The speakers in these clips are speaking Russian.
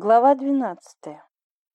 Глава двенадцатая.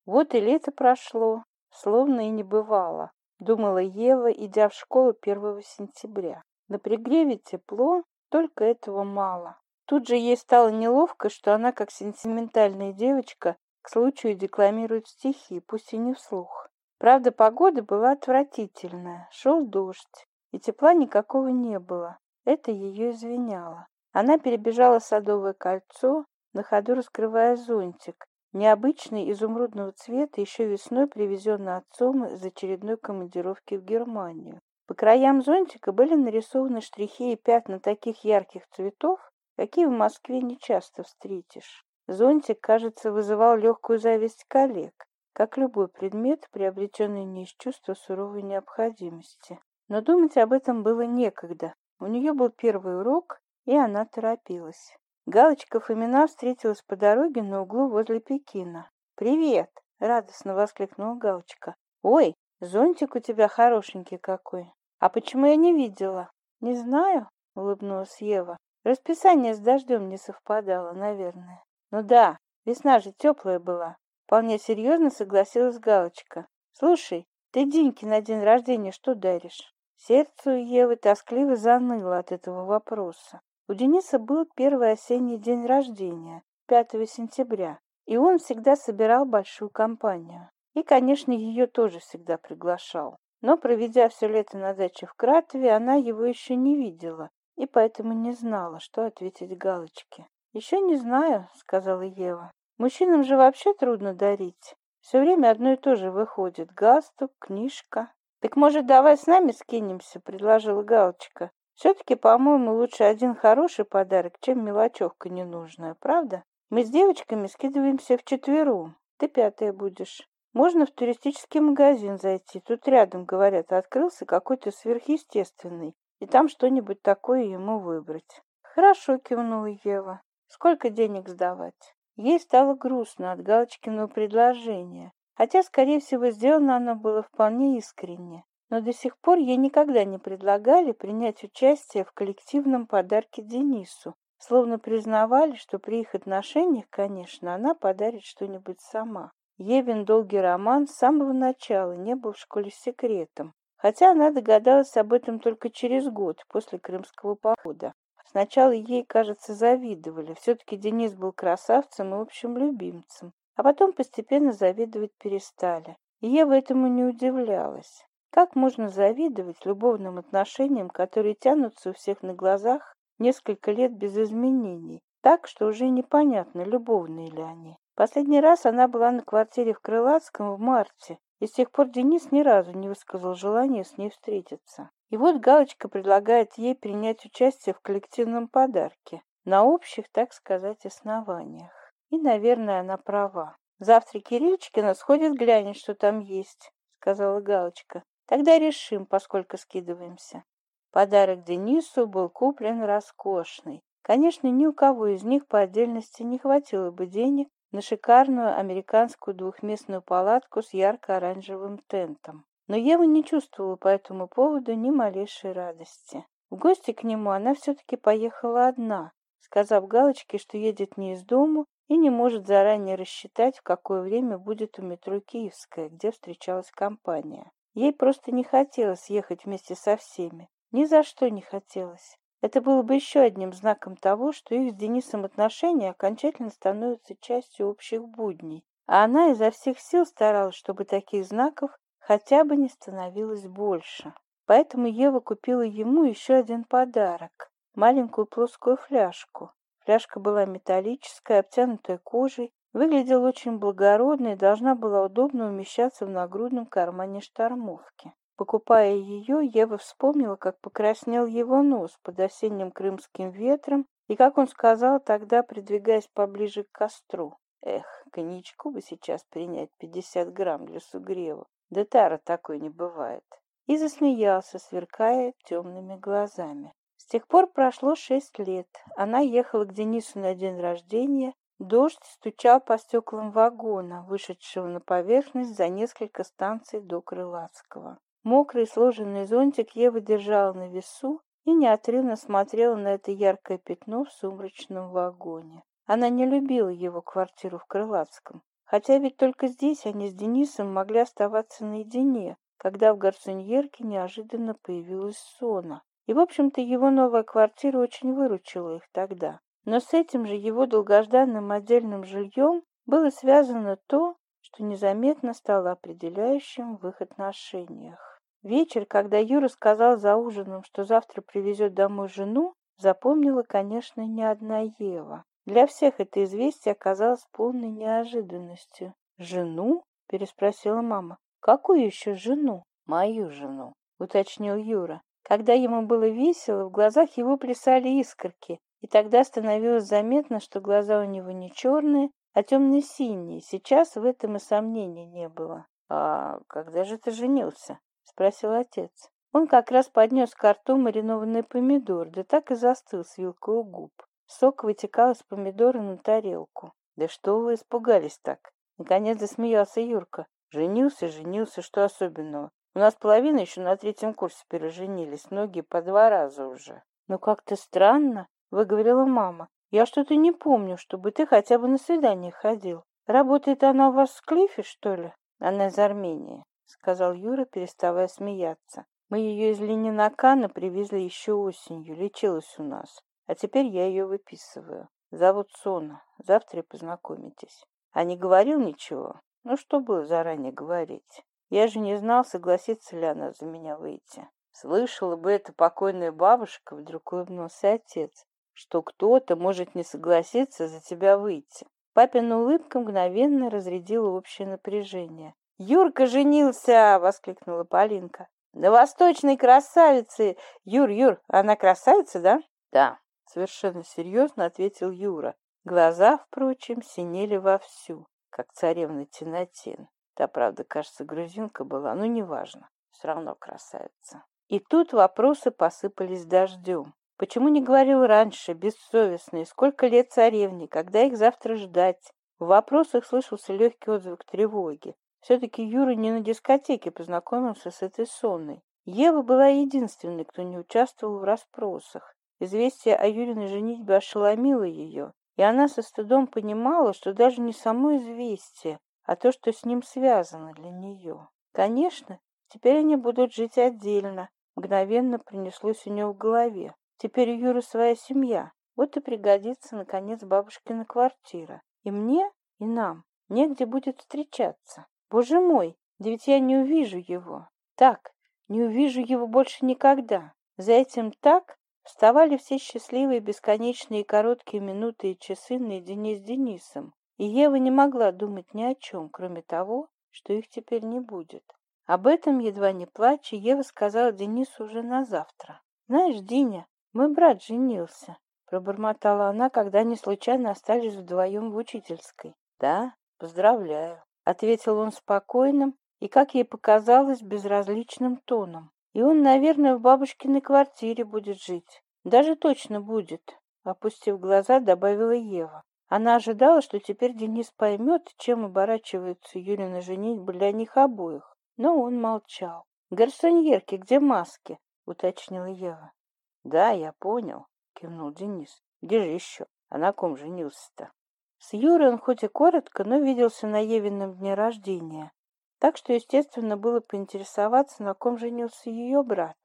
Вот и лето прошло, словно и не бывало, думала Ева, идя в школу первого сентября. На пригреве тепло, только этого мало. Тут же ей стало неловко, что она, как сентиментальная девочка, к случаю декламирует стихи, пусть и не вслух. Правда, погода была отвратительная, шел дождь, и тепла никакого не было. Это ее извиняло. Она перебежала садовое кольцо, на ходу раскрывая зонтик. Необычный изумрудного цвета, еще весной привезен отцом из очередной командировки в Германию. По краям зонтика были нарисованы штрихи и пятна таких ярких цветов, какие в Москве не часто встретишь. Зонтик, кажется, вызывал легкую зависть коллег, как любой предмет, приобретенный не из чувства суровой необходимости. Но думать об этом было некогда. У нее был первый урок, и она торопилась. Галочка Фомина встретилась по дороге на углу возле Пекина. «Привет!» — радостно воскликнула Галочка. «Ой, зонтик у тебя хорошенький какой! А почему я не видела?» «Не знаю», — улыбнулась Ева. «Расписание с дождем не совпадало, наверное». «Ну да, весна же теплая была», — вполне серьезно согласилась Галочка. «Слушай, ты Диньке на день рождения что даришь?» Сердце у Евы тоскливо заныло от этого вопроса. У Дениса был первый осенний день рождения, 5 сентября, и он всегда собирал большую компанию. И, конечно, ее тоже всегда приглашал. Но, проведя все лето на даче в Кратове, она его еще не видела и поэтому не знала, что ответить Галочке. «Еще не знаю», — сказала Ева. «Мужчинам же вообще трудно дарить. Все время одно и то же выходит. Галстук, книжка». «Так, может, давай с нами скинемся?» — предложила Галочка. Все-таки, по-моему, лучше один хороший подарок, чем мелочевка ненужная, правда? Мы с девочками скидываемся вчетвером. Ты пятая будешь. Можно в туристический магазин зайти. Тут рядом, говорят, открылся какой-то сверхъестественный. И там что-нибудь такое ему выбрать. Хорошо, кивнула Ева. Сколько денег сдавать? Ей стало грустно от Галочкиного предложения. Хотя, скорее всего, сделано оно было вполне искренне но до сих пор ей никогда не предлагали принять участие в коллективном подарке Денису, словно признавали, что при их отношениях, конечно, она подарит что-нибудь сама. Евин долгий роман с самого начала не был в школе секретом, хотя она догадалась об этом только через год после крымского похода. Сначала ей, кажется, завидовали, все-таки Денис был красавцем и общим любимцем, а потом постепенно завидовать перестали. И Ева этому не удивлялась. Так можно завидовать любовным отношениям, которые тянутся у всех на глазах несколько лет без изменений, так что уже непонятно, любовные ли они. Последний раз она была на квартире в Крылатском в марте, и с тех пор Денис ни разу не высказал желания с ней встретиться. И вот Галочка предлагает ей принять участие в коллективном подарке, на общих, так сказать, основаниях. И, наверное, она права. «Завтра Кирильчкина сходит глянет, что там есть», — сказала Галочка. Тогда решим, поскольку скидываемся. Подарок Денису был куплен роскошный. Конечно, ни у кого из них по отдельности не хватило бы денег на шикарную американскую двухместную палатку с ярко-оранжевым тентом. Но Ева не чувствовала по этому поводу ни малейшей радости. В гости к нему она все-таки поехала одна, сказав Галочке, что едет не из дому и не может заранее рассчитать, в какое время будет у метро Киевская, где встречалась компания. Ей просто не хотелось ехать вместе со всеми. Ни за что не хотелось. Это было бы еще одним знаком того, что их с Денисом отношения окончательно становятся частью общих будней. А она изо всех сил старалась, чтобы таких знаков хотя бы не становилось больше. Поэтому Ева купила ему еще один подарок – маленькую плоскую фляжку. Фляжка была металлическая, обтянутая кожей, Выглядел очень благородно и должна была удобно умещаться в нагрудном кармане штормовки. Покупая ее, Ева вспомнила, как покраснел его нос под осенним крымским ветром и как он сказал тогда, придвигаясь поближе к костру. Эх, коньячку бы сейчас принять пятьдесят грамм для сугрева. Да тара такой не бывает. И засмеялся, сверкая темными глазами. С тех пор прошло шесть лет. Она ехала к Денису на день рождения, Дождь стучал по стеклам вагона, вышедшего на поверхность за несколько станций до Крылатского. Мокрый сложенный зонтик Ева держала на весу и неотрывно смотрела на это яркое пятно в сумрачном вагоне. Она не любила его квартиру в Крылатском, хотя ведь только здесь они с Денисом могли оставаться наедине, когда в гарсоньерке неожиданно появилась Сона. И, в общем-то, его новая квартира очень выручила их тогда. Но с этим же его долгожданным отдельным жильем было связано то, что незаметно стало определяющим в их отношениях. Вечер, когда Юра сказал за ужином, что завтра привезет домой жену, запомнила, конечно, не одна Ева. Для всех это известие оказалось полной неожиданностью. «Жену?» – переспросила мама. «Какую еще жену?» «Мою жену», – уточнил Юра. Когда ему было весело, в глазах его плясали искорки, и тогда становилось заметно, что глаза у него не черные, а темно-синие. Сейчас в этом и сомнений не было. «А когда же ты женился?» — спросил отец. Он как раз поднес к рту маринованный помидор, да так и застыл с вилкой у губ. Сок вытекал из помидора на тарелку. «Да что вы испугались так?» Наконец засмеялся Юрка. «Женился, женился, что особенного? У нас половина еще на третьем курсе переженились, многие по два раза уже». «Ну как-то странно выговорила мама. «Я что-то не помню, чтобы ты хотя бы на свидание ходил. Работает она у вас в Клифе, что ли?» «Она из Армении», — сказал Юра, переставая смеяться. «Мы ее из Ленинакана привезли еще осенью, лечилась у нас. А теперь я ее выписываю. Зовут Сона. Завтра и познакомитесь». «А не говорил ничего?» «Ну что было заранее говорить?» Я же не знал, согласится ли она за меня выйти. Слышала бы эта покойная бабушка, вдруг улыбнулся отец что кто-то может не согласиться за тебя выйти. Папина улыбка мгновенно разрядила общее напряжение. «Юрка женился!» — воскликнула Полинка. «На восточной красавице! Юр, Юр, она красавица, да?» «Да», — совершенно серьезно ответил Юра. Глаза, впрочем, синели вовсю, как царевна Тинатин. Та, правда, кажется, грузинка была, но неважно, все равно красавица. И тут вопросы посыпались дождем. Почему не говорил раньше, бессовестно, и сколько лет царевне, когда их завтра ждать? В вопросах слышался легкий отзвук тревоги. Все-таки Юра не на дискотеке познакомился с этой сонной. Ева была единственной, кто не участвовал в расспросах. Известие о Юриной женитьбе ошеломило ее, и она со стыдом понимала, что даже не само известие, а то, что с ним связано для нее. Конечно, теперь они будут жить отдельно, мгновенно принеслось у нее в голове. Теперь у Юры своя семья. Вот и пригодится, наконец, бабушкина квартира. И мне, и нам. Негде будет встречаться. Боже мой, да ведь я не увижу его. Так, не увижу его больше никогда. За этим так вставали все счастливые, бесконечные короткие минуты и часы наедине с Денисом. И Ева не могла думать ни о чем, кроме того, что их теперь не будет. Об этом, едва не плача, Ева сказала Денису уже на завтра. «Знаешь, Диня, мой брат женился. Пробормотала она, когда они случайно остались вдвоем в учительской. Да, поздравляю. Ответил он спокойным и, как ей показалось, безразличным тоном. И он, наверное, в бабушкиной квартире будет жить. Даже точно будет. Опустив глаза, добавила Ева. Она ожидала, что теперь Денис поймет, чем оборачивается Юлина женитьба для них обоих. Но он молчал. «Гарсоньерки, где маски?» — уточнила Ева. Да, я понял, кивнул Денис. Где же еще? А на ком женился-то? С Юрой он хоть и коротко, но виделся на Евином дне рождения. Так что, естественно, было поинтересоваться, на ком женился ее брат.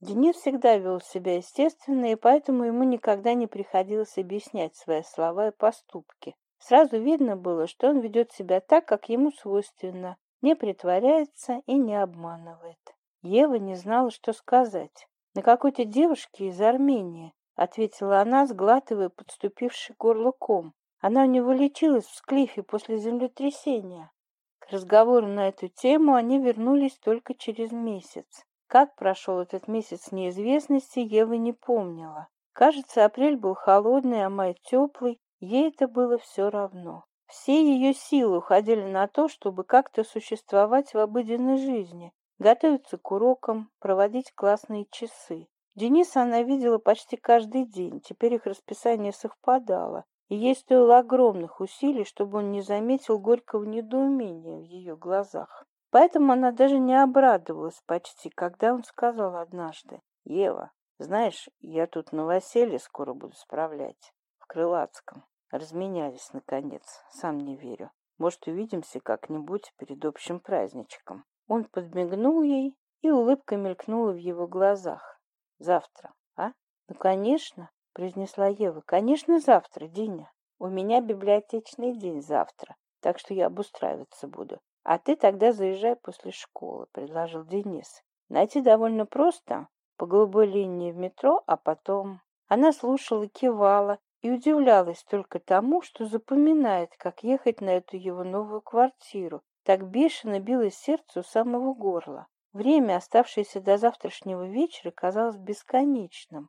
Денис всегда вел себя естественно, и поэтому ему никогда не приходилось объяснять свои слова и поступки. Сразу видно было, что он ведет себя так, как ему свойственно, не притворяется и не обманывает. Ева не знала, что сказать на какой-то девушке из Армении, — ответила она, сглатывая подступивший горло ком. Она у него лечилась в склифе после землетрясения. К разговору на эту тему они вернулись только через месяц. Как прошел этот месяц неизвестности, Ева не помнила. Кажется, апрель был холодный, а май теплый. Ей это было все равно. Все ее силы уходили на то, чтобы как-то существовать в обыденной жизни, Готовятся к урокам, проводить классные часы. Дениса она видела почти каждый день, теперь их расписание совпадало, и ей стоило огромных усилий, чтобы он не заметил горького недоумения в ее глазах. Поэтому она даже не обрадовалась почти, когда он сказал однажды, «Ева, знаешь, я тут новоселье скоро буду справлять, в Крылатском». Разменялись, наконец, сам не верю. Может, увидимся как-нибудь перед общим праздничком. Он подмигнул ей, и улыбка мелькнула в его глазах. «Завтра, а?» «Ну, конечно», — произнесла Ева. «Конечно, завтра, Диня. У меня библиотечный день завтра, так что я обустраиваться буду. А ты тогда заезжай после школы», — предложил Денис. «Найти довольно просто. По голубой линии в метро, а потом...» Она слушала, кивала и удивлялась только тому, что запоминает, как ехать на эту его новую квартиру, так бешено билось сердце у самого горла. Время, оставшееся до завтрашнего вечера, казалось бесконечным.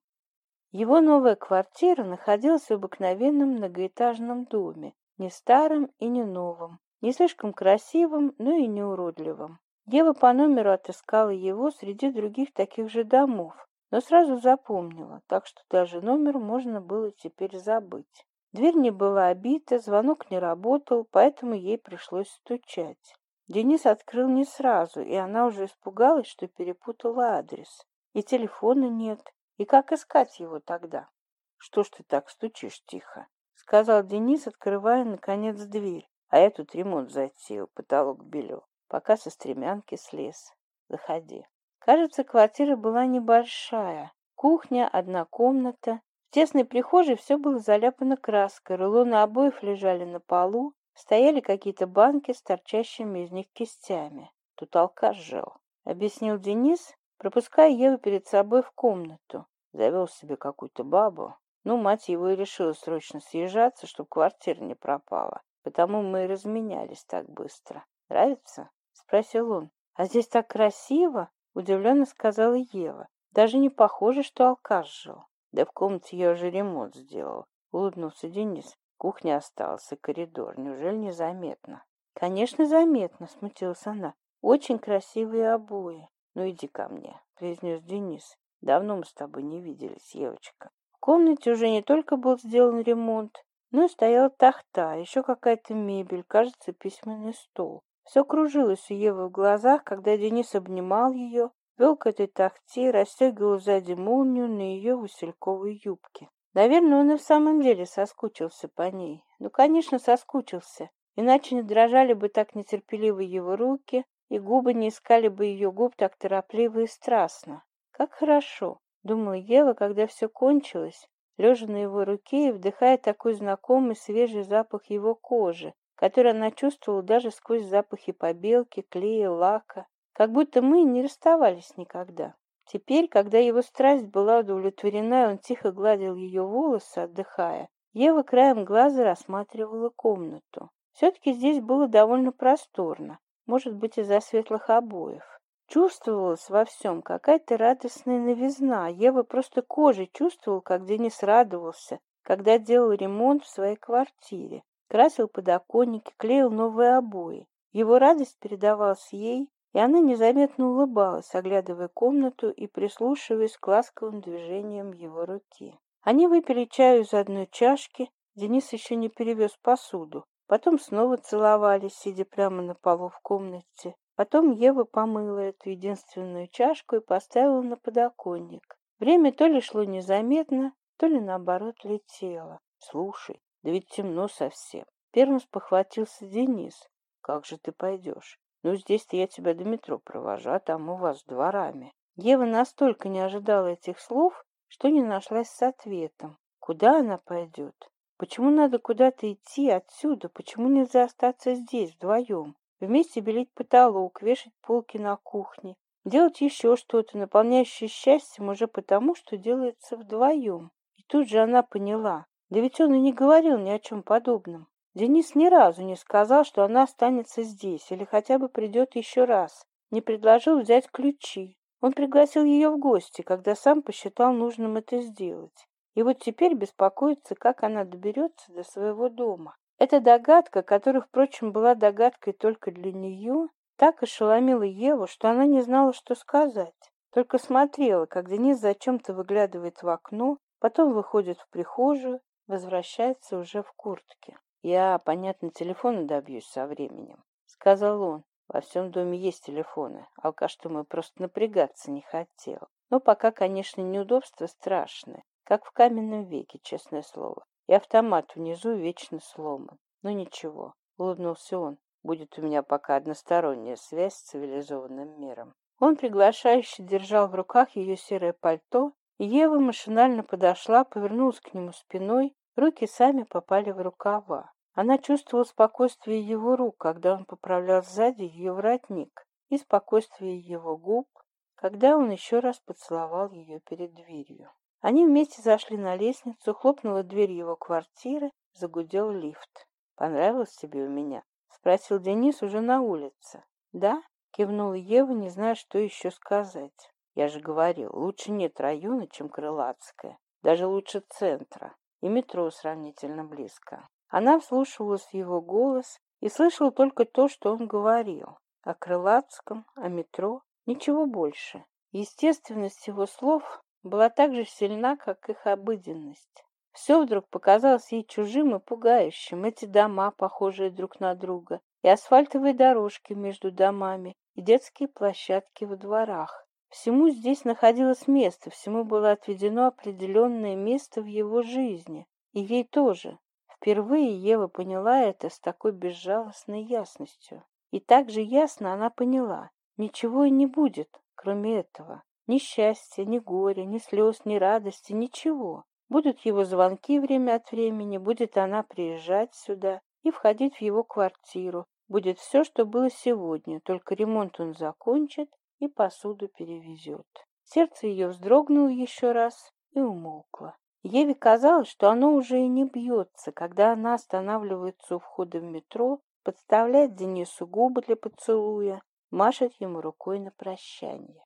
Его новая квартира находилась в обыкновенном многоэтажном доме, не старом и не новом, не слишком красивом, но и не уродливом. Ева по номеру отыскала его среди других таких же домов, но сразу запомнила, так что даже номер можно было теперь забыть. Дверь не была обита, звонок не работал, поэтому ей пришлось стучать. Денис открыл не сразу, и она уже испугалась, что перепутала адрес. И телефона нет, и как искать его тогда? «Что ж ты так стучишь тихо?» — сказал Денис, открывая, наконец, дверь. А я тут ремонт затеял, потолок белю, пока со стремянки слез. Заходи. Кажется, квартира была небольшая. Кухня, одна комната, в тесной прихожей все было заляпано краской, рулоны обоев лежали на полу, стояли какие-то банки с торчащими из них кистями. Тут алкаш жил, — объяснил Денис, пропуская Еву перед собой в комнату. Завел себе какую-то бабу. Ну, мать его и решила срочно съезжаться, чтобы квартира не пропала. Потому мы и разменялись так быстро. «Нравится?» — спросил он. «А здесь так красиво!» — удивленно сказала Ева. «Даже не похоже, что алкаш жил». Да в Девкомт уже ремонт сделал. Улыбнулся Денис. Кухня осталась, и коридор. Неужели незаметно? Конечно, заметно, смутилась она. Очень красивые обои. Ну иди ко мне, произнес Денис. Давно мы с тобой не виделись, девочка. В комнате уже не только был сделан ремонт, но и стояла тахта, еще какая-то мебель, кажется, письменный стол. Все кружилось у Евы в глазах, когда Денис обнимал ее, Белката такти растягивал сзади молнию на ее васильковой юбке. Наверное, он и в самом деле соскучился по ней. Ну, конечно, соскучился. Иначе не дрожали бы так нетерпеливо его руки, и губы не искали бы ее губ так торопливо и страстно. Как хорошо, думала Ева, когда все кончилось, лежа на его руке и вдыхая такой знакомый свежий запах его кожи, который она чувствовала даже сквозь запахи побелки, клея, лака как будто мы не расставались никогда. Теперь, когда его страсть была удовлетворена, он тихо гладил ее волосы, отдыхая, Ева краем глаза рассматривала комнату. Все-таки здесь было довольно просторно, может быть, из-за светлых обоев. Чувствовалась во всем какая-то радостная новизна. Ева просто кожей чувствовала, как Денис радовался, когда делал ремонт в своей квартире. Красил подоконники, клеил новые обои. Его радость передавалась ей, и она незаметно улыбалась, оглядывая комнату и прислушиваясь к ласковым движениям его руки. Они выпили чаю из одной чашки, Денис еще не перевез посуду. Потом снова целовались, сидя прямо на полу в комнате. Потом Ева помыла эту единственную чашку и поставила на подоконник. Время то ли шло незаметно, то ли наоборот летело. «Слушай, да ведь темно совсем». Первым спохватился Денис. «Как же ты пойдешь? Ну здесь-то я тебя Дмитру провожу, а там у вас дворами. Ева настолько не ожидала этих слов, что не нашлась с ответом. Куда она пойдет? Почему надо куда-то идти отсюда? Почему нельзя остаться здесь вдвоем? Вместе белить потолок, вешать полки на кухне, делать еще что-то, наполняющее счастьем уже потому, что делается вдвоем. И тут же она поняла. Да ведь он и не говорил ни о чем подобном. Денис ни разу не сказал, что она останется здесь или хотя бы придет еще раз, не предложил взять ключи. Он пригласил ее в гости, когда сам посчитал нужным это сделать. И вот теперь беспокоится, как она доберется до своего дома. Эта догадка, которая, впрочем, была догадкой только для нее, так ошеломила Еву, что она не знала, что сказать. Только смотрела, как Денис зачем-то выглядывает в окно, потом выходит в прихожую, возвращается уже в куртке. Я, понятно, телефона добьюсь со временем, сказал он. Во всем доме есть телефоны. Алкаш, что мы просто напрягаться не хотел. Но пока, конечно, неудобства страшные, Как в каменном веке, честное слово. И автомат внизу вечно сломан. Но ничего, улыбнулся он. Будет у меня пока односторонняя связь с цивилизованным миром. Он приглашающе держал в руках ее серое пальто, и Ева машинально подошла, повернулась к нему спиной Руки сами попали в рукава. Она чувствовала спокойствие его рук, когда он поправлял сзади ее воротник, и спокойствие его губ, когда он еще раз поцеловал ее перед дверью. Они вместе зашли на лестницу, хлопнула дверь его квартиры, загудел лифт. «Понравилось тебе у меня?» — спросил Денис уже на улице. «Да?» — кивнула Ева, не зная, что еще сказать. «Я же говорил, лучше нет района, чем Крылатская, даже лучше центра и метро сравнительно близко. Она вслушивалась в его голос и слышала только то, что он говорил. О Крылатском, о метро, ничего больше. Естественность его слов была так же сильна, как их обыденность. Все вдруг показалось ей чужим и пугающим. Эти дома, похожие друг на друга, и асфальтовые дорожки между домами, и детские площадки во дворах, Всему здесь находилось место, всему было отведено определенное место в его жизни, и ей тоже. Впервые Ева поняла это с такой безжалостной ясностью. И так же ясно она поняла, ничего и не будет, кроме этого. Ни счастья, ни горя, ни слез, ни радости, ничего. Будут его звонки время от времени, будет она приезжать сюда и входить в его квартиру. Будет все, что было сегодня, только ремонт он закончит, и посуду перевезет. Сердце ее вздрогнуло еще раз и умолкло. Еве казалось, что оно уже и не бьется, когда она останавливается у входа в метро, подставляет Денису губы для поцелуя, машет ему рукой на прощание.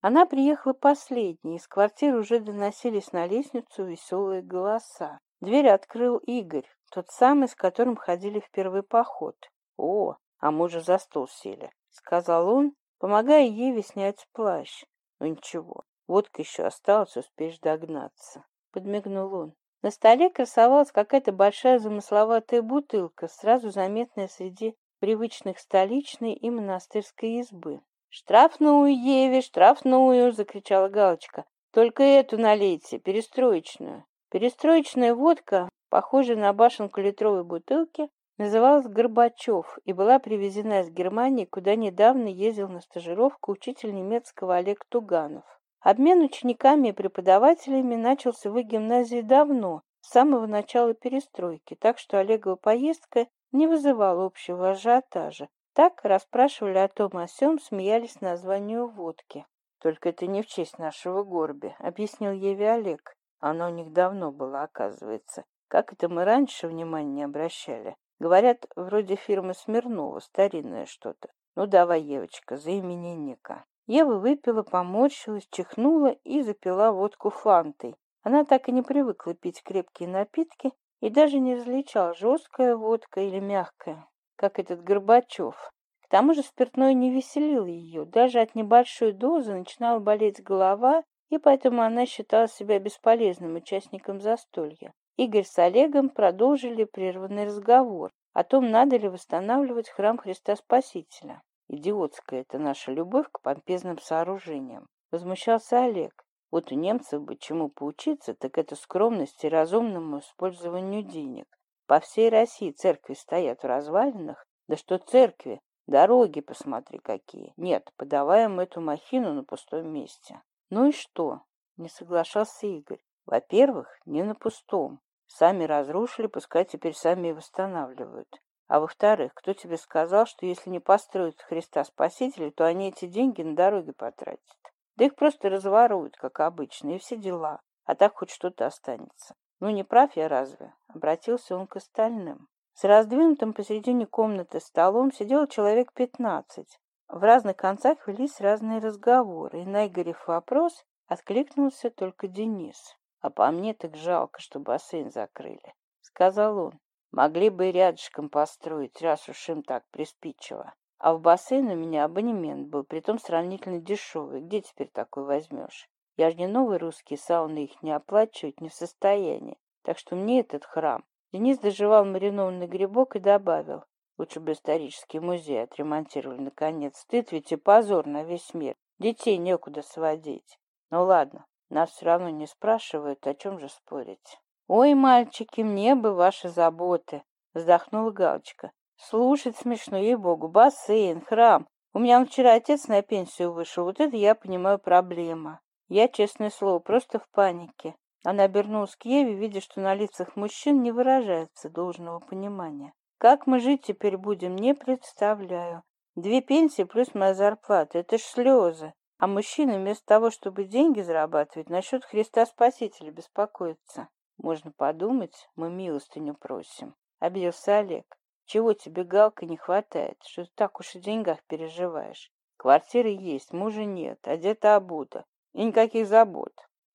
Она приехала последней, из квартиры уже доносились на лестницу веселые голоса. Дверь открыл Игорь, тот самый, с которым ходили в первый поход. «О, а мы же за стол сели», — сказал он Помогая Еве снять плащ, но ничего, водка еще осталась, успеешь догнаться. Подмигнул он. На столе красовалась какая-то большая замысловатая бутылка, сразу заметная среди привычных столичной и монастырской избы. «Штрафную, Еве, штрафную!» — закричала Галочка. «Только эту налейте, перестроечную». Перестроечная водка, похожая на башенку литровой бутылки, называлась Горбачев и была привезена из Германии, куда недавно ездил на стажировку учитель немецкого Олег Туганов. Обмен учениками и преподавателями начался в их гимназии давно, с самого начала перестройки, так что Олегова поездка не вызывала общего ажиотажа. Так расспрашивали о том о сём, смеялись названию водки. «Только это не в честь нашего горби», — объяснил Еве Олег. Оно у них давно было, оказывается. Как это мы раньше внимания не обращали? Говорят, вроде фирмы Смирнова, старинное что-то. Ну давай, девочка, за именинника. Ева выпила, поморщилась, чихнула и запила водку фантой. Она так и не привыкла пить крепкие напитки и даже не различала, жесткая водка или мягкая, как этот Горбачев. К тому же спиртное не веселило ее, даже от небольшой дозы начинала болеть голова, и поэтому она считала себя бесполезным участником застолья. Игорь с Олегом продолжили прерванный разговор о том, надо ли восстанавливать храм Христа Спасителя. «Идиотская это наша любовь к помпезным сооружениям», — возмущался Олег. «Вот у немцев бы чему поучиться, так это скромности и разумному использованию денег. По всей России церкви стоят в развалинах, да что церкви, дороги посмотри какие. Нет, подаваем эту махину на пустом месте». «Ну и что?» — не соглашался Игорь. «Во-первых, не на пустом. Сами разрушили, пускай теперь сами и восстанавливают. А во-вторых, кто тебе сказал, что если не построят Христа Спасителя, то они эти деньги на дороги потратят? Да их просто разворуют, как обычно, и все дела. А так хоть что-то останется. Ну не прав я разве? Обратился он к остальным. С раздвинутым посередине комнаты столом сидел человек пятнадцать. В разных концах велись разные разговоры, и на Игорев вопрос откликнулся только Денис а по мне так жалко, что бассейн закрыли, — сказал он. Могли бы и рядышком построить, раз уж им так приспичило. А в бассейн у меня абонемент был, притом сравнительно дешевый. Где теперь такой возьмешь? Я же не новый русский, сауны их не оплачивать не в состоянии. Так что мне этот храм. Денис доживал маринованный грибок и добавил. Лучше бы исторический музей отремонтировали наконец. Стыд ведь и позор на весь мир. Детей некуда сводить. Ну ладно, нас все равно не спрашивают, о чем же спорить. «Ой, мальчики, мне бы ваши заботы!» — вздохнула Галочка. «Слушать смешно, ей-богу, бассейн, храм. У меня вчера отец на пенсию вышел, вот это я понимаю проблема. Я, честное слово, просто в панике». Она обернулась к Еве, видя, что на лицах мужчин не выражается должного понимания. «Как мы жить теперь будем, не представляю. Две пенсии плюс моя зарплата — это ж слезы. А мужчины вместо того, чтобы деньги зарабатывать, насчет Христа Спасителя беспокоится. Можно подумать, мы милостыню просим. Обиделся Олег. Чего тебе, Галка, не хватает, что ты так уж о деньгах переживаешь? Квартиры есть, мужа нет, одета обута. И никаких забот.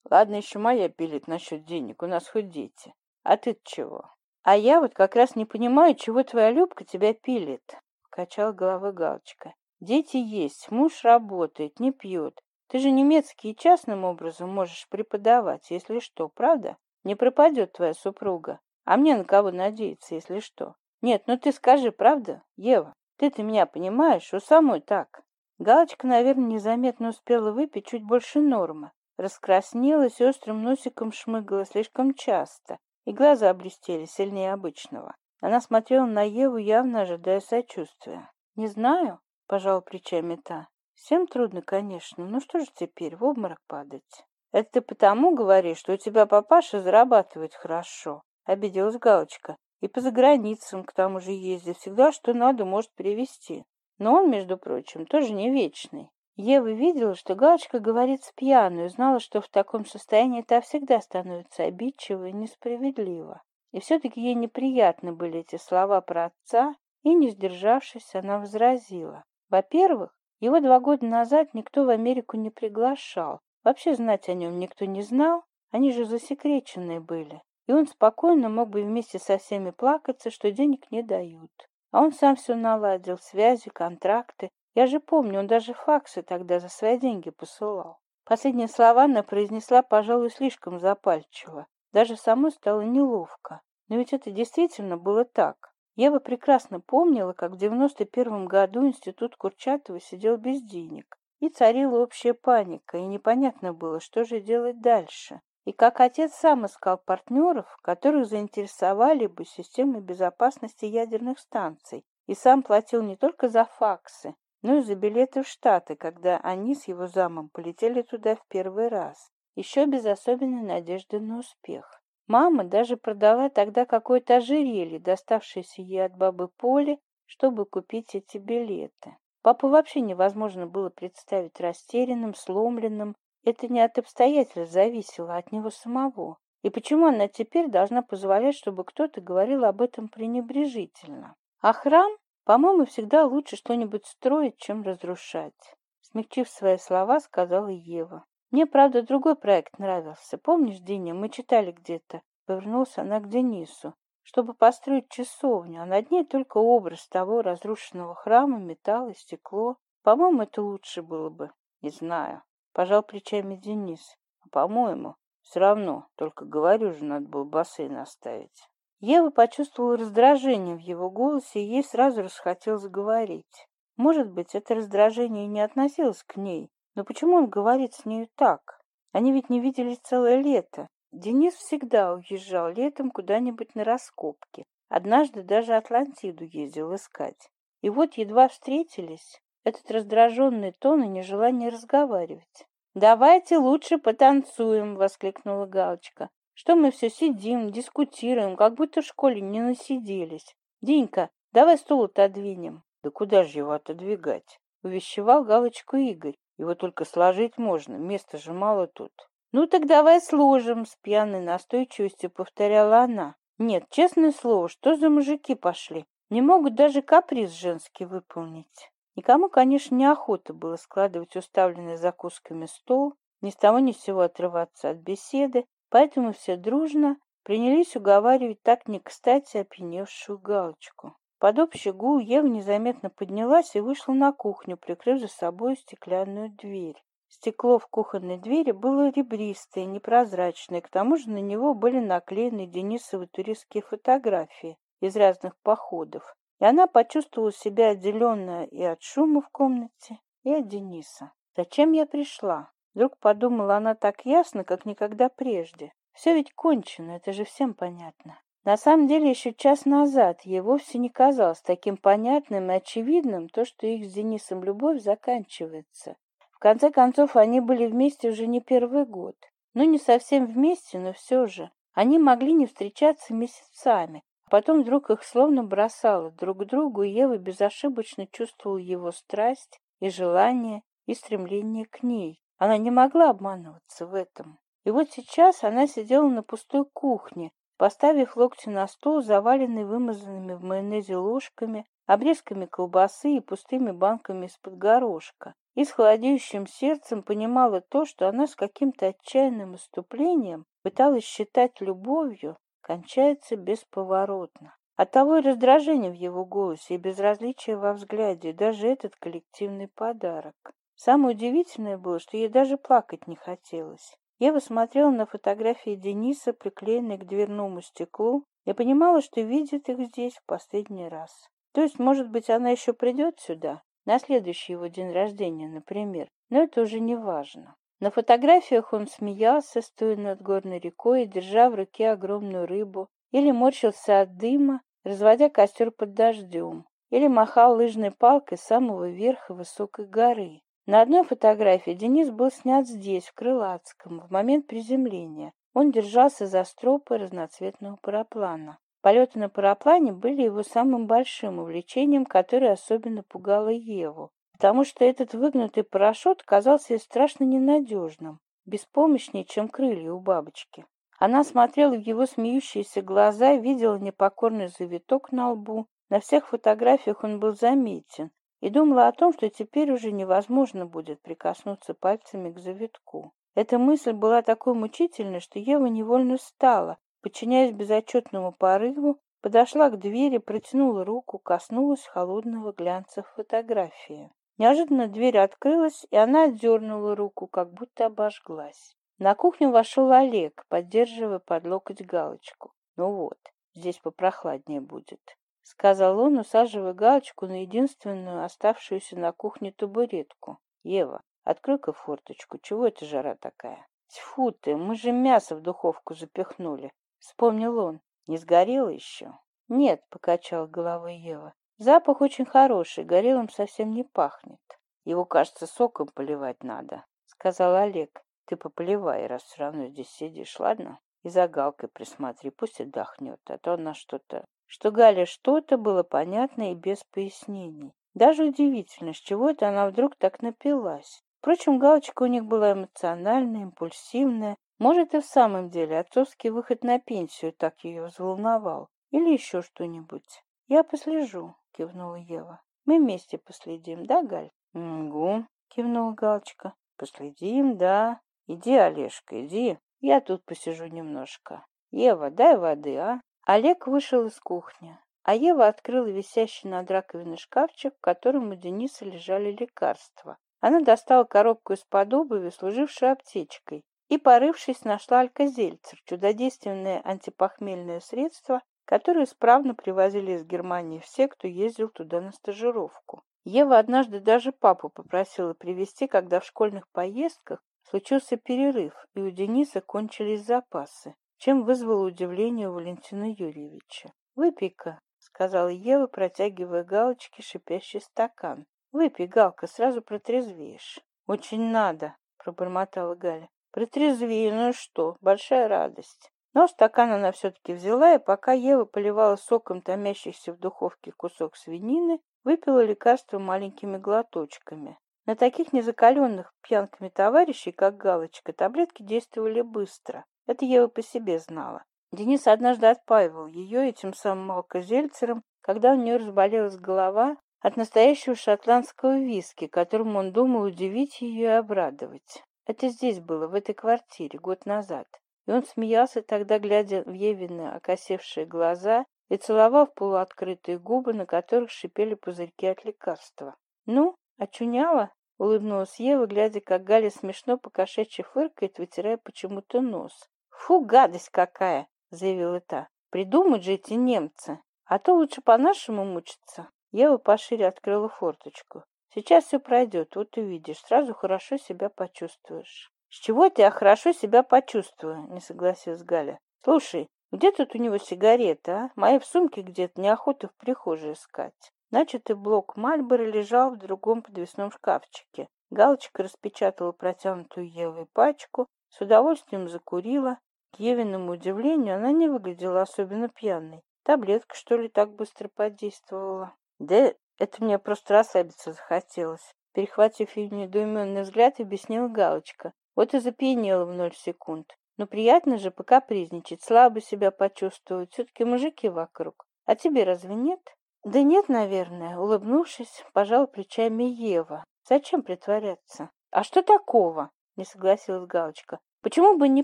Ладно, еще моя пилит насчет денег, у нас хоть дети. А ты чего? А я вот как раз не понимаю, чего твоя Любка тебя пилит. Качал головой Галочка. Дети есть, муж работает, не пьет. Ты же немецкий частным образом можешь преподавать, если что, правда? Не пропадет твоя супруга. А мне на кого надеяться, если что? Нет, ну ты скажи, правда, Ева? Ты-то меня понимаешь, у самой так. Галочка, наверное, незаметно успела выпить чуть больше нормы. Раскраснелась и острым носиком шмыгала слишком часто, и глаза облестели сильнее обычного. Она смотрела на Еву, явно ожидая сочувствия. «Не знаю», пожал плечами та. «Всем трудно, конечно, но что же теперь, в обморок падать?» «Это ты потому говоришь, что у тебя папаша зарабатывает хорошо», — обиделась Галочка. «И по заграницам к тому же ездит, всегда что надо может привезти. Но он, между прочим, тоже не вечный». Ева видела, что Галочка говорит с пьяную, знала, что в таком состоянии та всегда становится обидчива и несправедлива. И все-таки ей неприятны были эти слова про отца, и, не сдержавшись, она возразила. Во-первых, его два года назад никто в Америку не приглашал. Вообще знать о нем никто не знал, они же засекреченные были. И он спокойно мог бы вместе со всеми плакаться, что денег не дают. А он сам все наладил, связи, контракты. Я же помню, он даже факсы тогда за свои деньги посылал. Последние слова она произнесла, пожалуй, слишком запальчиво. Даже самой стало неловко. Но ведь это действительно было так. Я бы прекрасно помнила, как в 91 году институт Курчатова сидел без денег, и царила общая паника, и непонятно было, что же делать дальше. И как отец сам искал партнеров, которых заинтересовали бы системой безопасности ядерных станций, и сам платил не только за факсы, но и за билеты в Штаты, когда они с его замом полетели туда в первый раз, еще без особенной надежды на успех. Мама даже продала тогда какое-то ожерелье, доставшееся ей от бабы Поли, чтобы купить эти билеты. Папу вообще невозможно было представить растерянным, сломленным. Это не от обстоятельств зависело, а от него самого. И почему она теперь должна позволять, чтобы кто-то говорил об этом пренебрежительно? А храм, по-моему, всегда лучше что-нибудь строить, чем разрушать. Смягчив свои слова, сказала Ева. Мне, правда, другой проект нравился. Помнишь, Диня, мы читали где-то. Повернулся она к Денису, чтобы построить часовню, а над ней только образ того разрушенного храма, металл и стекло. По-моему, это лучше было бы. Не знаю. Пожал плечами Денис. А по-моему, все равно, только говорю же, надо было бассейн оставить. Ева почувствовала раздражение в его голосе, и ей сразу расхотелось говорить. Может быть, это раздражение не относилось к ней, но почему он говорит с нею так? Они ведь не виделись целое лето. Денис всегда уезжал летом куда-нибудь на раскопки. Однажды даже Атлантиду ездил искать. И вот едва встретились, этот раздраженный тон и нежелание разговаривать. «Давайте лучше потанцуем!» — воскликнула Галочка. «Что мы все сидим, дискутируем, как будто в школе не насиделись? Денька, давай стул отодвинем!» «Да куда же его отодвигать?» — увещевал Галочку Игорь. Его только сложить можно, места же мало тут. «Ну так давай сложим!» — с пьяной настойчивостью повторяла она. «Нет, честное слово, что за мужики пошли? Не могут даже каприз женский выполнить». Никому, конечно, неохота было складывать уставленный закусками стол, ни с того ни с сего отрываться от беседы, поэтому все дружно принялись уговаривать так не кстати опьяневшую галочку. Подобщий гул Ева незаметно поднялась и вышла на кухню, прикрыв за собой стеклянную дверь. Стекло в кухонной двери было ребристое, непрозрачное, к тому же на него были наклеены Денисовы туристские фотографии из разных походов, и она почувствовала себя отделенная и от шума в комнате, и от Дениса. «Зачем я пришла?» Вдруг подумала она так ясно, как никогда прежде. «Все ведь кончено, это же всем понятно». На самом деле, еще час назад я вовсе не казалось таким понятным и очевидным то, что их с Денисом любовь заканчивается. В конце концов, они были вместе уже не первый год. Ну, не совсем вместе, но все же. Они могли не встречаться месяцами. Потом вдруг их словно бросало друг к другу, и Ева безошибочно чувствовала его страсть и желание, и стремление к ней. Она не могла обманываться в этом. И вот сейчас она сидела на пустой кухне, Поставив локти на стол, заваленный вымазанными в майонезе ложками, обрезками колбасы и пустыми банками из-под горошка, и с холодеющим сердцем понимала то, что она с каким-то отчаянным выступлением пыталась считать любовью, кончается бесповоротно. Оттого и раздражение в его голосе, и безразличие во взгляде, и даже этот коллективный подарок. Самое удивительное было, что ей даже плакать не хотелось. Я посмотрела на фотографии Дениса, приклеенные к дверному стеклу, Я понимала, что видит их здесь в последний раз. То есть, может быть, она еще придет сюда, на следующий его день рождения, например. Но это уже не важно. На фотографиях он смеялся, стоя над горной рекой держа в руке огромную рыбу, или морщился от дыма, разводя костер под дождем, или махал лыжной палкой с самого верха высокой горы. На одной фотографии Денис был снят здесь, в Крылатском, в момент приземления. Он держался за стропы разноцветного параплана. Полеты на параплане были его самым большим увлечением, которое особенно пугало Еву, потому что этот выгнутый парашют казался ей страшно ненадежным, беспомощнее, чем крылья у бабочки. Она смотрела в его смеющиеся глаза, видела непокорный завиток на лбу. На всех фотографиях он был заметен, и думала о том, что теперь уже невозможно будет прикоснуться пальцами к завитку. Эта мысль была такой мучительной, что Ева невольно встала, подчиняясь безотчетному порыву, подошла к двери, протянула руку, коснулась холодного глянца фотографии. Неожиданно дверь открылась, и она отдернула руку, как будто обожглась. На кухню вошел Олег, поддерживая под локоть галочку. Ну вот, здесь попрохладнее будет сказал он, усаживая галочку на единственную оставшуюся на кухне табуретку. «Ева, открой-ка форточку, чего это жара такая?» «Тьфу ты, мы же мясо в духовку запихнули», — вспомнил он. «Не сгорело еще?» «Нет», — покачал головой Ева. «Запах очень хороший, горелым совсем не пахнет. Его, кажется, соком поливать надо», — сказал Олег. «Ты пополивай, раз все равно здесь сидишь, ладно?» И за галкой присмотри, пусть отдохнет, а то она что-то что Галя что-то было понятно и без пояснений. Даже удивительно, с чего-то она вдруг так напилась. Впрочем, галочка у них была эмоциональная, импульсивная. Может, и в самом деле отцовский выход на пенсию так ее взволновал. Или еще что-нибудь. «Я послежу», — кивнула Ева. «Мы вместе последим, да, Галь?» «Угу», — кивнула Галочка. «Последим, да. Иди, Олежка, иди. Я тут посижу немножко. Ева, дай воды, а?» Олег вышел из кухни, а Ева открыла висящий над раковиной шкафчик, в котором у Дениса лежали лекарства. Она достала коробку из-под обуви, служившую аптечкой, и, порывшись, нашла алькозельцер, чудодейственное антипохмельное средство, которое исправно привозили из Германии все, кто ездил туда на стажировку. Ева однажды даже папу попросила привезти, когда в школьных поездках случился перерыв, и у Дениса кончились запасы чем вызвало удивление у Валентина Юрьевича. «Выпей-ка», — сказала Ева, протягивая галочке шипящий стакан. «Выпей, Галка, сразу протрезвеешь». «Очень надо», — пробормотала Галя. «Протрезвее, ну и что? Большая радость». Но стакан она все-таки взяла, и пока Ева поливала соком томящийся в духовке кусок свинины, выпила лекарство маленькими глоточками. На таких незакаленных пьянками товарищей, как Галочка, таблетки действовали быстро. Это Ева по себе знала. Денис однажды отпаивал ее этим самым алкозельцером, когда у нее разболелась голова от настоящего шотландского виски, которым он думал удивить ее и обрадовать. Это здесь было, в этой квартире, год назад. И он смеялся тогда, глядя в Евины окосевшие глаза и целовал полуоткрытые губы, на которых шипели пузырьки от лекарства. «Ну, очуняла?» — улыбнулась Ева, глядя, как Галя смешно покошачьи фыркает, вытирая почему-то нос. Фу, гадость какая! — заявила та. — Придумают немцы, а то лучше по-нашему мучиться. Ева пошире открыла форточку. Сейчас все пройдет, вот увидишь, сразу хорошо себя почувствуешь. С чего ты, я хорошо себя почувствую, не согласилась Галя. Слушай, где тут у него сигарета, а? Мои в сумке где-то, неохота в прихожей искать. Значит, и блок Мальборо лежал в другом подвесном шкафчике. Галочка распечатала протянутую Евой пачку, с удовольствием закурила. К Евиному удивлению, она не выглядела особенно пьяной. Таблетка, что ли, так быстро подействовала? Да это мне просто расслабиться захотелось. Перехватив ее недоуменный взгляд, объяснила Галочка. Вот и запьянела в ноль секунд. Но приятно же покапризничать, слабо себя почувствовать. Все-таки мужики вокруг. А тебе разве нет? Да нет, наверное, улыбнувшись, пожал плечами Ева. Зачем притворяться? А что такого? не согласилась Галочка. Почему бы не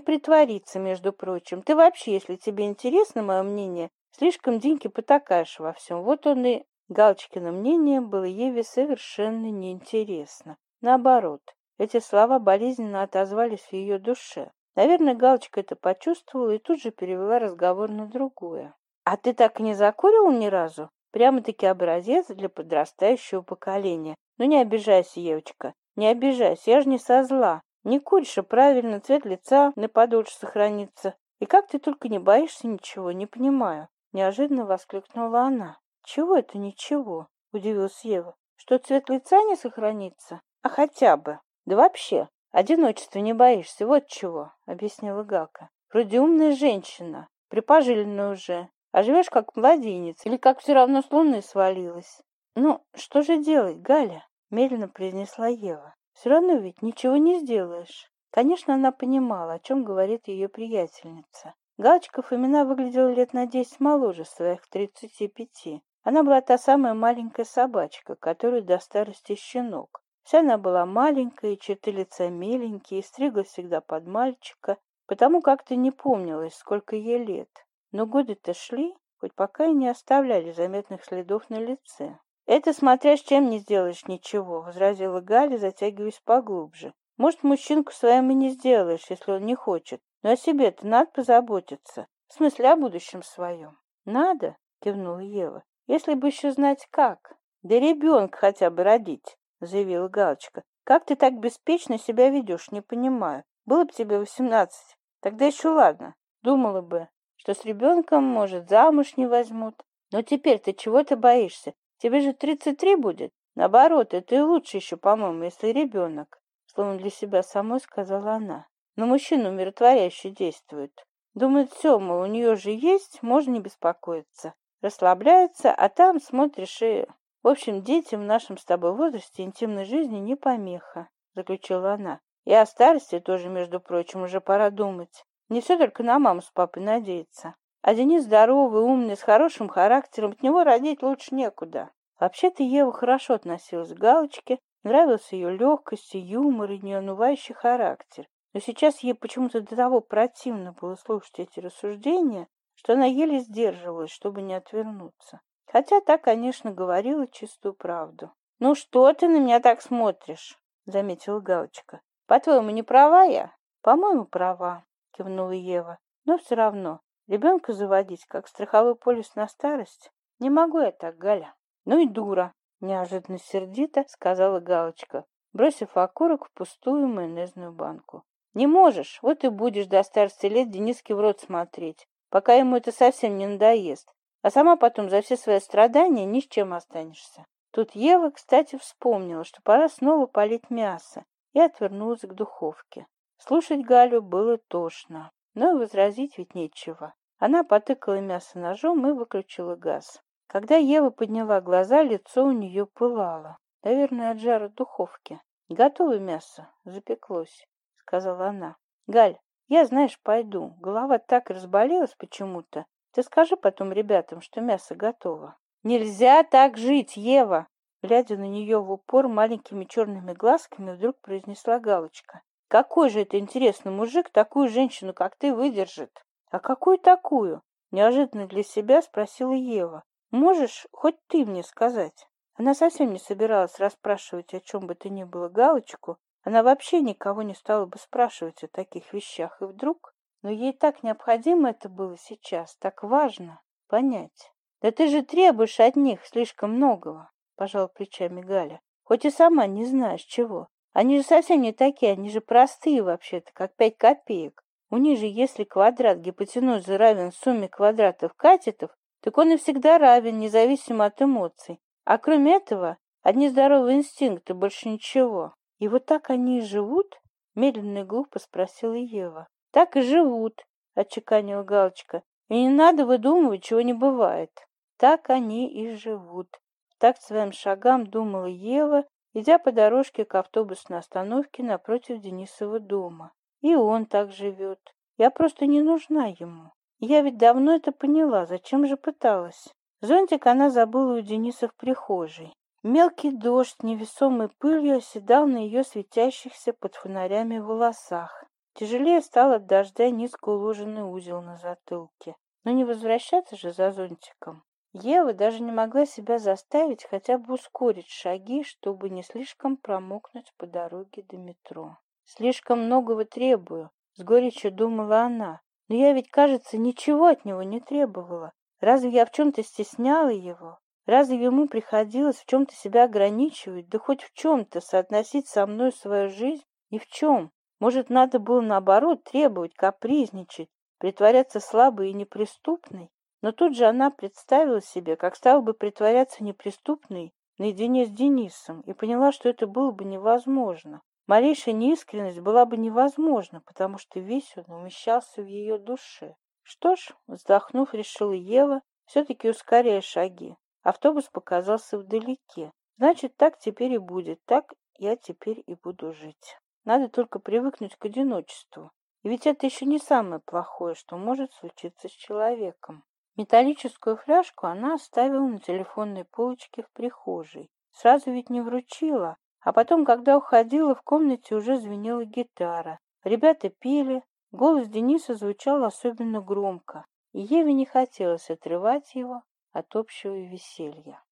притвориться, между прочим? Ты вообще, если тебе интересно мое мнение, слишком деньги потакаешь во всем. Вот он и... Галочкино мнение было Еве совершенно неинтересно. Наоборот, эти слова болезненно отозвались в ее душе. Наверное, Галочка это почувствовала и тут же перевела разговор на другое. «А ты так и не закурил ни разу?» Прямо-таки образец для подрастающего поколения. «Ну не обижайся, Евочка, не обижайся, я же не со зла. Никольша правильно цвет лица на подольше сохранится. И как ты только не боишься ничего, не понимаю. Неожиданно воскликнула она. Чего это ничего? Удивилась Ева. Что цвет лица не сохранится? А хотя бы. Да вообще, одиночества не боишься, вот чего, объяснила Гака. Вроде умная женщина, припожилена уже, а живешь как младенец, или как все равно с луны свалилась. Ну, что же делать, Галя? Медленно произнесла Ева. Все равно ведь ничего не сделаешь. Конечно, она понимала, о чем говорит ее приятельница. Галочка имена выглядела лет на десять моложе своих тридцати пяти. Она была та самая маленькая собачка, которую до старости щенок. Вся она была маленькая, черты лица меленькие, стригла всегда под мальчика, потому как-то не помнилось, сколько ей лет. Но годы-то шли, хоть пока и не оставляли заметных следов на лице. Это смотря чем не сделаешь ничего. Возразила Галя, затягиваясь поглубже. Может, мужчинку своим и не сделаешь, если он не хочет. Но о себе-то надо позаботиться. В смысле, о будущем своем. Надо, кивнула Ева. Если бы еще знать как. Да ребенка хотя бы родить, заявила Галочка. Как ты так беспечно себя ведешь, не понимаю. Было бы тебе восемнадцать. Тогда еще ладно. Думала бы, что с ребенком, может, замуж не возьмут. Но теперь ты чего-то боишься. Тебе же 33 будет. Наоборот, это и лучше еще, по-моему, если ребенок, словно для себя самой сказала она. Но мужчина умиротворяюще действует. Думает, все, мол, у нее же есть, можно не беспокоиться. Расслабляется, а там смотришь и... В общем, детям в нашем с тобой возрасте интимной жизни не помеха, заключила она. И о старости тоже, между прочим, уже пора думать. Не все только на маму с папой надеяться. А Денис здоровый, умный, с хорошим характером, от него родить лучше некуда. Вообще-то Ева хорошо относилась к Галочке, нравился ее легкость юмор, и неунывающий характер. Но сейчас ей почему-то до того противно было слушать эти рассуждения, что она еле сдерживалась, чтобы не отвернуться. Хотя та, конечно, говорила чистую правду. «Ну что ты на меня так смотришь?» — заметила Галочка. «По-твоему, не права я?» «По-моему, права», — кивнула Ева. «Но все равно, Ребенка заводить, как страховой полис на старость? Не могу я так, Галя. Ну и дура, неожиданно сердито сказала Галочка, бросив окурок в пустую майонезную банку. Не можешь, вот и будешь до старости лет Дениски в рот смотреть, пока ему это совсем не надоест. А сама потом за все свои страдания ни с чем останешься. Тут Ева, кстати, вспомнила, что пора снова полить мясо, и отвернулась к духовке. Слушать Галю было тошно но возразить ведь нечего. Она потыкала мясо ножом и выключила газ. Когда Ева подняла глаза, лицо у нее пылало. Наверное, от жара духовки. «Готово мясо, запеклось», — сказала она. «Галь, я, знаешь, пойду. Голова так разболелась почему-то. Ты скажи потом ребятам, что мясо готово». «Нельзя так жить, Ева!» Глядя на нее в упор маленькими черными глазками, вдруг произнесла галочка какой же это интересный мужик такую женщину, как ты, выдержит? А какую такую? Неожиданно для себя спросила Ева. Можешь хоть ты мне сказать? Она совсем не собиралась расспрашивать о чем бы то ни было Галочку. Она вообще никого не стала бы спрашивать о таких вещах. И вдруг... Но ей так необходимо это было сейчас, так важно понять. «Да ты же требуешь от них слишком многого», — пожал плечами Галя. «Хоть и сама не знаешь чего. Они же совсем не такие, они же простые вообще-то, как пять копеек. У них же если квадрат гипотенузы равен сумме квадратов катетов, так он и всегда равен, независимо от эмоций. А кроме этого, одни здоровые инстинкты, больше ничего. И вот так они и живут? Медленно и глупо спросила Ева. Так и живут, отчеканила Галочка. И не надо выдумывать, чего не бывает. Так они и живут. Так своим шагам думала Ева, Идя по дорожке к автобусной остановке напротив Денисова дома. И он так живет. Я просто не нужна ему. Я ведь давно это поняла, зачем же пыталась. Зонтик она забыла у Дениса в прихожей. Мелкий дождь невесомой пылью оседал на ее светящихся под фонарями волосах. Тяжелее стал от дождя низко уложенный узел на затылке. Но не возвращаться же за зонтиком. Ева даже не могла себя заставить хотя бы ускорить шаги, чтобы не слишком промокнуть по дороге до метро. «Слишком многого требую», — с горечью думала она. «Но я ведь, кажется, ничего от него не требовала. Разве я в чем-то стесняла его? Разве ему приходилось в чем-то себя ограничивать, да хоть в чем-то соотносить со мной свою жизнь? Ни в чем. Может, надо было, наоборот, требовать, капризничать, притворяться слабой и неприступной?» Но тут же она представила себе, как стала бы притворяться неприступной наедине с Денисом, и поняла, что это было бы невозможно. Малейшая неискренность была бы невозможна, потому что весь он умещался в ее душе. Что ж, вздохнув, решила Ева, все-таки ускоряя шаги. Автобус показался вдалеке. Значит, так теперь и будет, так я теперь и буду жить. Надо только привыкнуть к одиночеству. И ведь это еще не самое плохое, что может случиться с человеком. Металлическую фляжку она оставила на телефонной полочке в прихожей. Сразу ведь не вручила. А потом, когда уходила, в комнате уже звенела гитара. Ребята пели. Голос Дениса звучал особенно громко. И Еве не хотелось отрывать его от общего веселья.